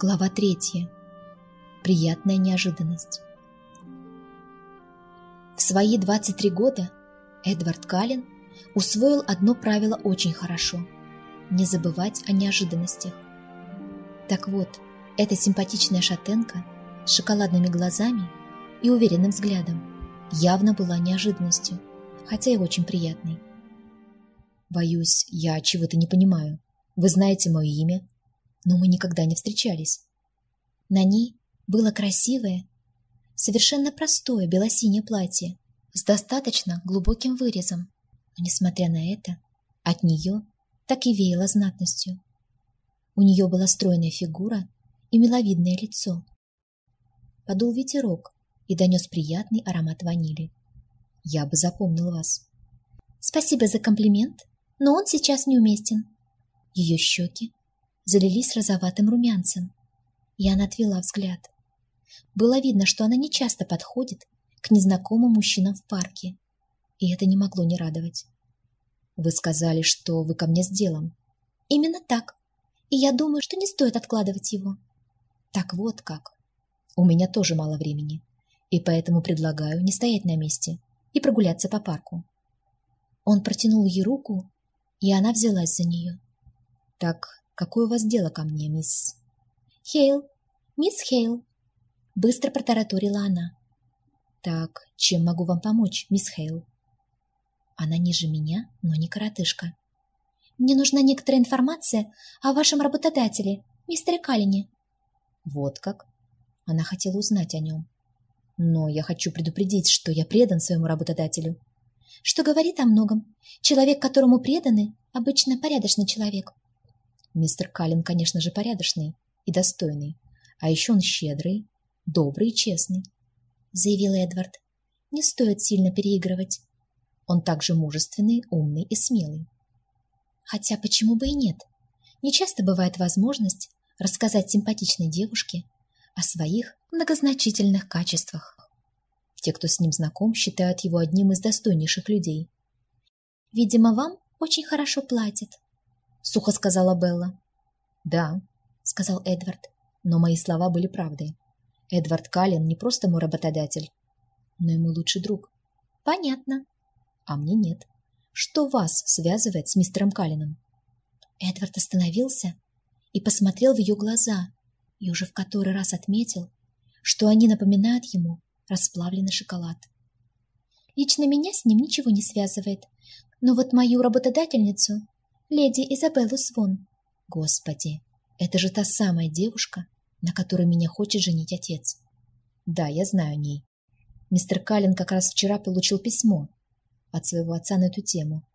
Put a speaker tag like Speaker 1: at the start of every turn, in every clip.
Speaker 1: Глава третья. Приятная неожиданность. В свои 23 года Эдвард Каллен усвоил одно правило очень хорошо – не забывать о неожиданностях. Так вот, эта симпатичная шатенка с шоколадными глазами и уверенным взглядом явно была неожиданностью, хотя и очень приятной. «Боюсь, я чего-то не понимаю. Вы знаете мое имя, но мы никогда не встречались. На ней было красивое, совершенно простое белосинее платье с достаточно глубоким вырезом. Но, несмотря на это, от нее так и веяло знатностью. У нее была стройная фигура и миловидное лицо. Подул ветерок и донес приятный аромат ванили. Я бы запомнил вас. Спасибо за комплимент, но он сейчас неуместен. Ее щеки залились розоватым румянцем, и она отвела взгляд. Было видно, что она не часто подходит к незнакомым мужчинам в парке, и это не могло не радовать. «Вы сказали, что вы ко мне с делом». «Именно так, и я думаю, что не стоит откладывать его». «Так вот как. У меня тоже мало времени, и поэтому предлагаю не стоять на месте и прогуляться по парку». Он протянул ей руку, и она взялась за нее. «Так Какое у вас дело ко мне, мисс?» «Хейл, мисс Хейл», — быстро протараторила она. «Так, чем могу вам помочь, мисс Хейл?» Она ниже меня, но не коротышка. «Мне нужна некоторая информация о вашем работодателе, мистере Каллине». «Вот как?» Она хотела узнать о нем. «Но я хочу предупредить, что я предан своему работодателю». «Что говорит о многом. Человек, которому преданы, обычно порядочный человек». Мистер Каллен, конечно же, порядочный и достойный, а еще он щедрый, добрый и честный, — заявил Эдвард. Не стоит сильно переигрывать. Он также мужественный, умный и смелый. Хотя почему бы и нет? Не часто бывает возможность рассказать симпатичной девушке о своих многозначительных качествах. Те, кто с ним знаком, считают его одним из достойнейших людей. «Видимо, вам очень хорошо платят», сухо сказала Белла. «Да», — сказал Эдвард, но мои слова были правдой. Эдвард Каллен не просто мой работодатель, но и мой лучший друг. «Понятно». «А мне нет. Что вас связывает с мистером Калленом?» Эдвард остановился и посмотрел в ее глаза, и уже в который раз отметил, что они напоминают ему расплавленный шоколад. «Лично меня с ним ничего не связывает, но вот мою работодательницу леди Изабеллу Свон. Господи, это же та самая девушка, на которой меня хочет женить отец. Да, я знаю о ней. Мистер Каллен как раз вчера получил письмо от своего отца на эту тему.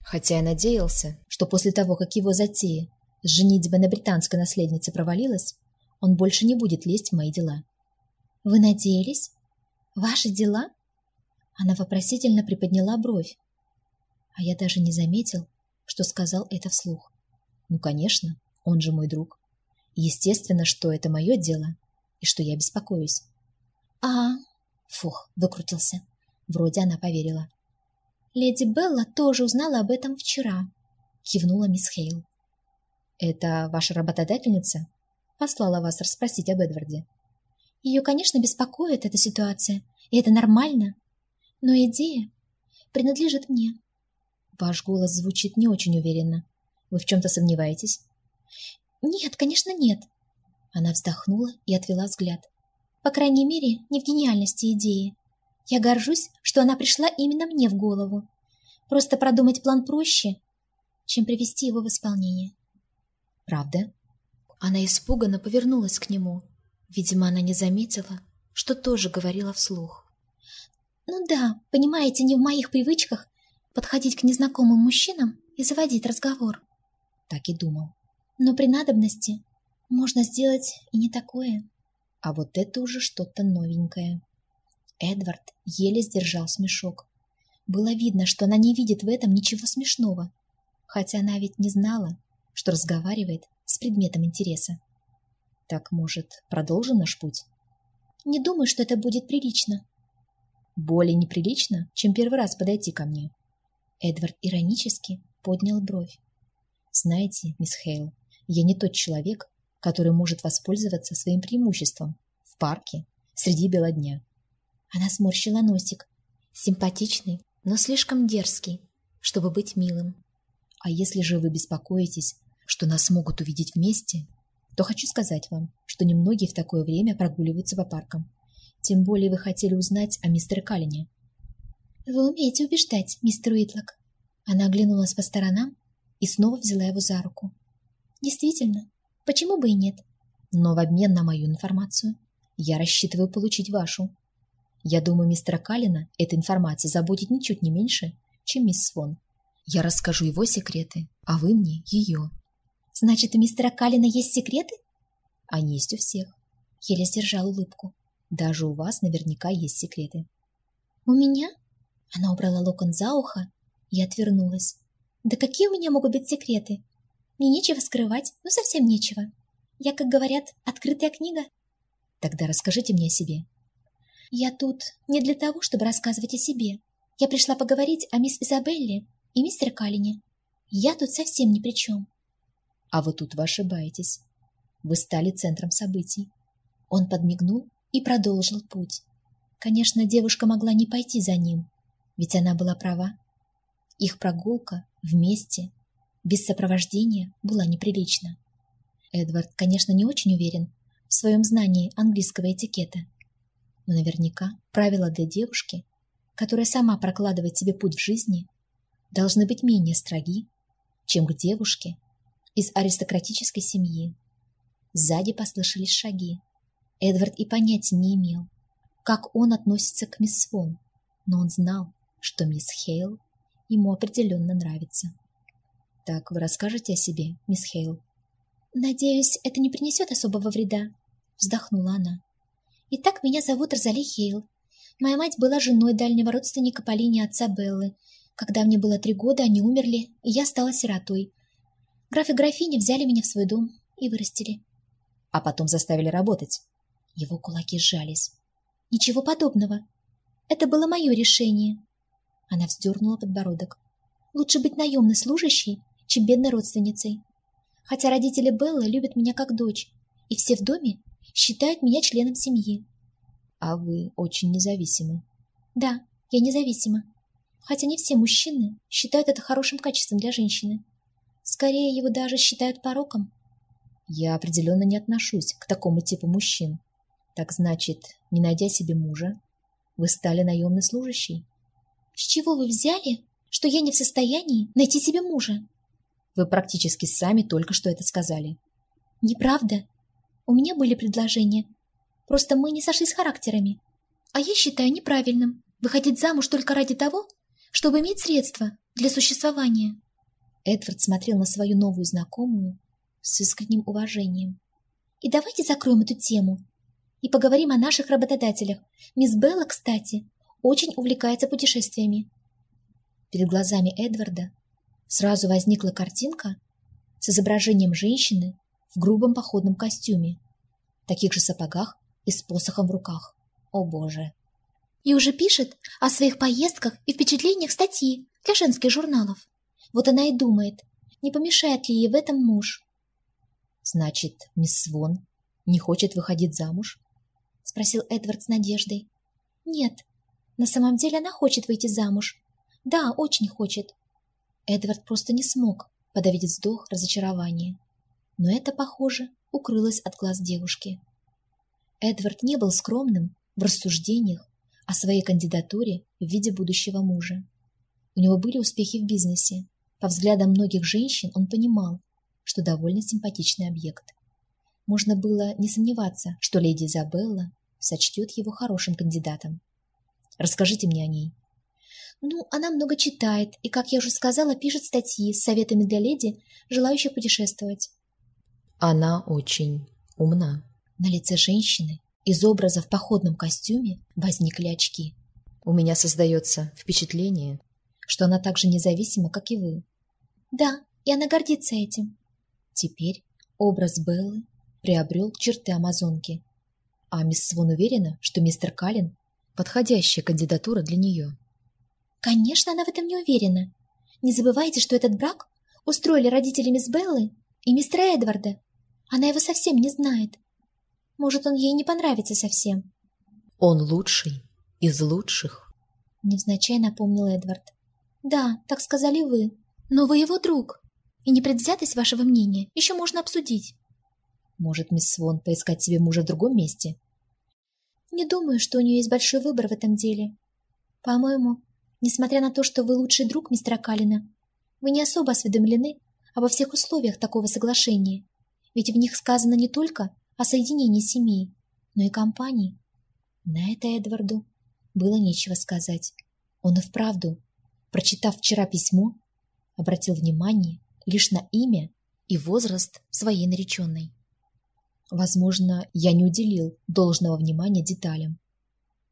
Speaker 1: Хотя я надеялся, что после того, как его затея с женитьбой на британской наследнице провалилась, он больше не будет лезть в мои дела. «Вы надеялись? Ваши дела?» Она вопросительно приподняла бровь. А я даже не заметил, что сказал это вслух. Ну, конечно, он же мой друг. Естественно, что это мое дело и что я беспокоюсь. А, фух, выкрутился. Вроде она поверила. Леди Белла тоже узнала об этом вчера, кивнула мисс Хейл. Это ваша работодательница? Послала вас расспросить об Эдварде. Ее, конечно, беспокоит эта ситуация, и это нормально. Но идея принадлежит мне. Ваш голос звучит не очень уверенно. Вы в чем-то сомневаетесь? Нет, конечно, нет. Она вздохнула и отвела взгляд. По крайней мере, не в гениальности идеи. Я горжусь, что она пришла именно мне в голову. Просто продумать план проще, чем привести его в исполнение. Правда? Она испуганно повернулась к нему. Видимо, она не заметила, что тоже говорила вслух. Ну да, понимаете, не в моих привычках подходить к незнакомым мужчинам и заводить разговор. Так и думал. Но при надобности можно сделать и не такое. А вот это уже что-то новенькое. Эдвард еле сдержал смешок. Было видно, что она не видит в этом ничего смешного, хотя она ведь не знала, что разговаривает с предметом интереса. Так, может, продолжим наш путь? Не думаю, что это будет прилично. Более неприлично, чем первый раз подойти ко мне. Эдвард иронически поднял бровь. «Знаете, мисс Хейл, я не тот человек, который может воспользоваться своим преимуществом в парке среди бела дня. Она сморщила носик. Симпатичный, но слишком дерзкий, чтобы быть милым. А если же вы беспокоитесь, что нас могут увидеть вместе, то хочу сказать вам, что немногие в такое время прогуливаются по паркам. Тем более вы хотели узнать о мистере Калине. «Вы умеете убеждать, мистер Уитлок». Она оглянулась по сторонам и снова взяла его за руку. «Действительно, почему бы и нет? Но в обмен на мою информацию я рассчитываю получить вашу. Я думаю, мистера Калина эта информация заботит ничуть не меньше, чем мисс Свон. Я расскажу его секреты, а вы мне ее». «Значит, у мистера Калина есть секреты?» «Они есть у всех». Еле сдержал улыбку. «Даже у вас наверняка есть секреты». «У меня?» Она убрала локон за ухо и отвернулась. «Да какие у меня могут быть секреты? Мне нечего скрывать, ну совсем нечего. Я, как говорят, открытая книга». «Тогда расскажите мне о себе». «Я тут не для того, чтобы рассказывать о себе. Я пришла поговорить о мисс Изабелле и мистере Калине. Я тут совсем ни при чем». «А вы тут вы ошибаетесь. Вы стали центром событий». Он подмигнул и продолжил путь. Конечно, девушка могла не пойти за ним, ведь она была права. Их прогулка вместе, без сопровождения, была неприлична. Эдвард, конечно, не очень уверен в своем знании английского этикета, но наверняка правила для девушки, которая сама прокладывает себе путь в жизни, должны быть менее строги, чем к девушке из аристократической семьи. Сзади послышались шаги. Эдвард и понятия не имел, как он относится к мисс Свон, но он знал, что мисс Хейл ему определенно нравится. «Так вы расскажете о себе, мисс Хейл?» «Надеюсь, это не принесет особого вреда», — вздохнула она. «Итак, меня зовут Розали Хейл. Моя мать была женой дальнего родственника по линии отца Беллы. Когда мне было три года, они умерли, и я стала сиротой. Граф и графиня взяли меня в свой дом и вырастили».
Speaker 2: «А потом заставили работать?»
Speaker 1: Его кулаки сжались. «Ничего подобного. Это было мое решение. Она вздернула подбородок. Лучше быть наемной служащей, чем бедной родственницей. Хотя родители Беллы любят меня как дочь, и все в доме считают меня членом семьи.
Speaker 2: А вы очень независимы.
Speaker 1: Да, я независима. Хотя не все мужчины считают это хорошим качеством для женщины. Скорее, его даже считают пороком.
Speaker 2: Я определенно не отношусь к такому типу мужчин. Так значит, не найдя себе мужа, вы стали наемной служащей?
Speaker 1: «С чего вы взяли, что я не в состоянии найти себе мужа?»
Speaker 2: «Вы практически сами только что это сказали».
Speaker 1: «Неправда. У меня были предложения. Просто мы не сошлись характерами. А я считаю неправильным выходить замуж только ради того, чтобы иметь средства для существования». Эдвард смотрел на свою новую знакомую с искренним уважением. «И давайте закроем эту тему и поговорим о наших работодателях. Мисс Белла, кстати, очень увлекается путешествиями. Перед глазами Эдварда сразу возникла картинка с изображением женщины в грубом походном костюме, таких же сапогах и с посохом в руках. О боже! И уже пишет о своих поездках и впечатлениях статьи для женских журналов. Вот она и думает, не помешает ли ей в этом муж.
Speaker 2: «Значит, мисс Свон не хочет выходить замуж?»
Speaker 1: — спросил Эдвард с надеждой. «Нет, на самом деле она хочет выйти замуж. Да, очень хочет. Эдвард просто не смог подавить вздох разочарования. Но это, похоже, укрылось от глаз девушки. Эдвард не был скромным в рассуждениях о своей кандидатуре в виде будущего мужа. У него были успехи в бизнесе. По взглядам многих женщин он понимал, что довольно симпатичный объект. Можно было не сомневаться, что леди Изабелла сочтет его хорошим кандидатом. Расскажите мне о ней». «Ну, она много читает и, как я уже сказала, пишет статьи с советами для леди, желающих путешествовать».
Speaker 2: «Она очень умна».
Speaker 1: На лице женщины из образа в походном костюме возникли очки.
Speaker 2: «У меня создается впечатление, что она так же независима, как и вы».
Speaker 1: «Да, и она гордится этим».
Speaker 2: Теперь образ Беллы приобрел черты амазонки. А мисс Свон уверена, что мистер Каллен подходящая кандидатура для нее.
Speaker 1: Конечно, она в этом не уверена. Не забывайте, что этот брак устроили родители мисс Беллы и мистера Эдварда. Она его совсем не знает. Может, он ей не понравится совсем.
Speaker 2: Он лучший из лучших.
Speaker 1: Невзначай напомнил Эдвард. Да, так сказали вы. Но вы его друг. И непредвзятость вашего мнения еще можно обсудить.
Speaker 2: Может, мисс Свон поискать себе мужа в другом месте?
Speaker 1: Не думаю, что у нее есть большой выбор в этом деле. По-моему, несмотря на то, что вы лучший друг мистера Калина, вы не особо осведомлены обо всех условиях такого соглашения, ведь в них сказано не только о соединении семей, но и компаний. На это Эдварду было нечего сказать. Он и вправду, прочитав вчера письмо, обратил внимание лишь на имя и возраст своей нареченной. Возможно, я не уделил должного внимания деталям.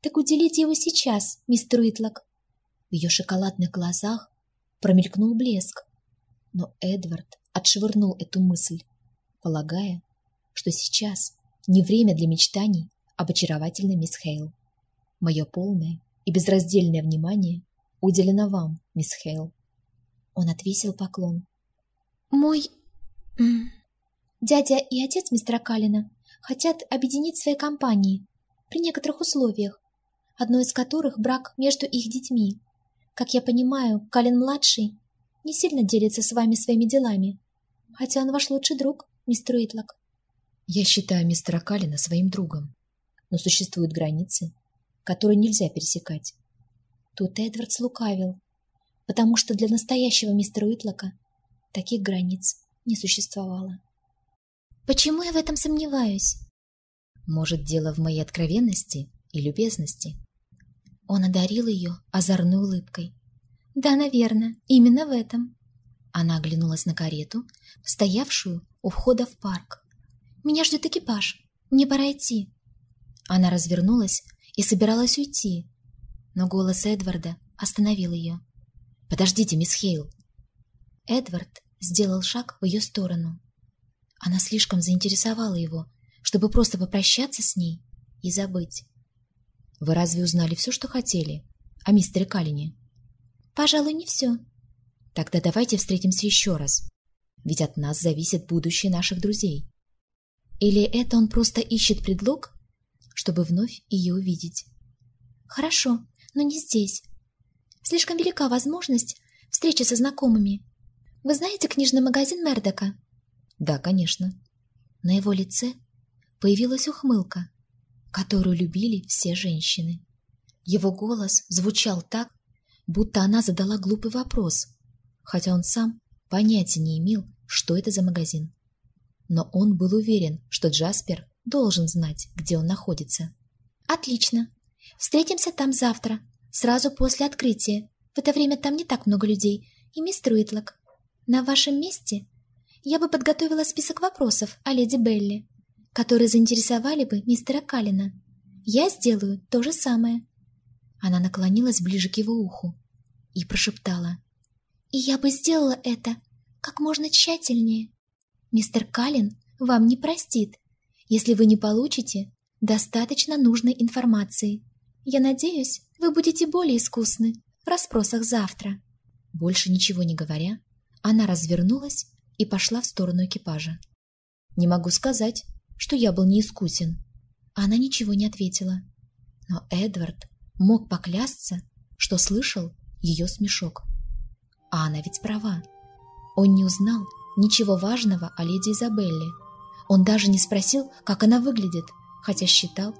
Speaker 1: Так уделите его сейчас, мистер Уитлок. В ее шоколадных глазах промелькнул блеск, но Эдвард отшвырнул эту мысль, полагая, что сейчас не время для мечтаний об очаровательной мисс Хейл. Мое полное и безраздельное внимание уделено вам, мисс Хейл. Он отвесил поклон. Мой... Дядя и отец мистера Калина хотят объединить свои компании при некоторых условиях, одно из которых брак между их детьми. Как я понимаю, Калин-младший не сильно делится с вами своими делами, хотя он ваш лучший друг, мистер Уитлок.
Speaker 2: Я считаю мистера Калина своим другом, но существуют границы, которые нельзя пересекать.
Speaker 1: Тут Эдвард слукавил, потому что для настоящего мистера Уитлока таких границ не существовало. Почему я в этом сомневаюсь?
Speaker 2: Может, дело в моей откровенности и любезности?
Speaker 1: Он одарил ее озорной улыбкой. Да, наверное, именно в этом. Она оглянулась на карету, стоявшую у входа в парк. Меня ждет экипаж. Мне пора идти. Она развернулась и собиралась уйти, но голос Эдварда остановил ее.
Speaker 2: «Подождите, мисс Хейл!»
Speaker 1: Эдвард сделал шаг в ее сторону. Она слишком заинтересовала его, чтобы просто попрощаться с ней и забыть.
Speaker 2: «Вы разве узнали все, что хотели о мистере Калине?»
Speaker 1: «Пожалуй, не все».
Speaker 2: «Тогда давайте встретимся еще раз, ведь от нас зависит будущее наших друзей».
Speaker 1: Или это он просто ищет предлог, чтобы вновь ее увидеть? Хорошо, но не здесь. Слишком велика возможность встречи со знакомыми. Вы знаете книжный магазин Мердока?
Speaker 2: Да, конечно.
Speaker 1: На его лице появилась ухмылка, которую любили все женщины. Его голос звучал так, будто она задала глупый вопрос, хотя он сам понятия не имел, что это за магазин. Но он был уверен, что Джаспер должен знать, где он находится. «Отлично. Встретимся там завтра, сразу после открытия. В это время там не так много людей. И мистер Уитлок. На вашем месте я бы подготовила список вопросов о леди Белли, которые заинтересовали бы мистера Калина. Я сделаю то же самое». Она наклонилась ближе к его уху и прошептала. «И я бы сделала это как можно тщательнее. Мистер Калин вам не простит, если вы не получите достаточно нужной информации. Я надеюсь, вы будете более искусны в расспросах завтра». Больше ничего не говоря, она развернулась и пошла в сторону экипажа. «Не могу сказать, что я был неискусен». Она ничего не ответила. Но Эдвард мог поклясться, что слышал ее смешок. А она ведь права. Он не узнал ничего важного о леди Изабелле. Он даже не спросил, как она выглядит, хотя считал,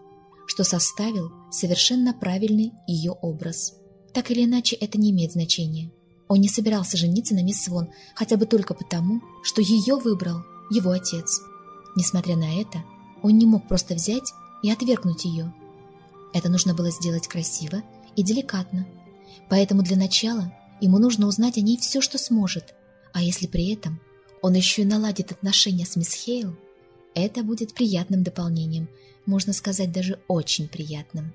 Speaker 1: что составил совершенно правильный ее образ. Так или иначе, это не имеет значения. Он не собирался жениться на мисс Свон, хотя бы только потому, что ее выбрал его отец. Несмотря на это, он не мог просто взять и отвергнуть ее. Это нужно было сделать красиво и деликатно. Поэтому для начала ему нужно узнать о ней все, что сможет. А если при этом он еще и наладит отношения с мисс Хейл, это будет приятным дополнением, можно сказать, даже очень приятным.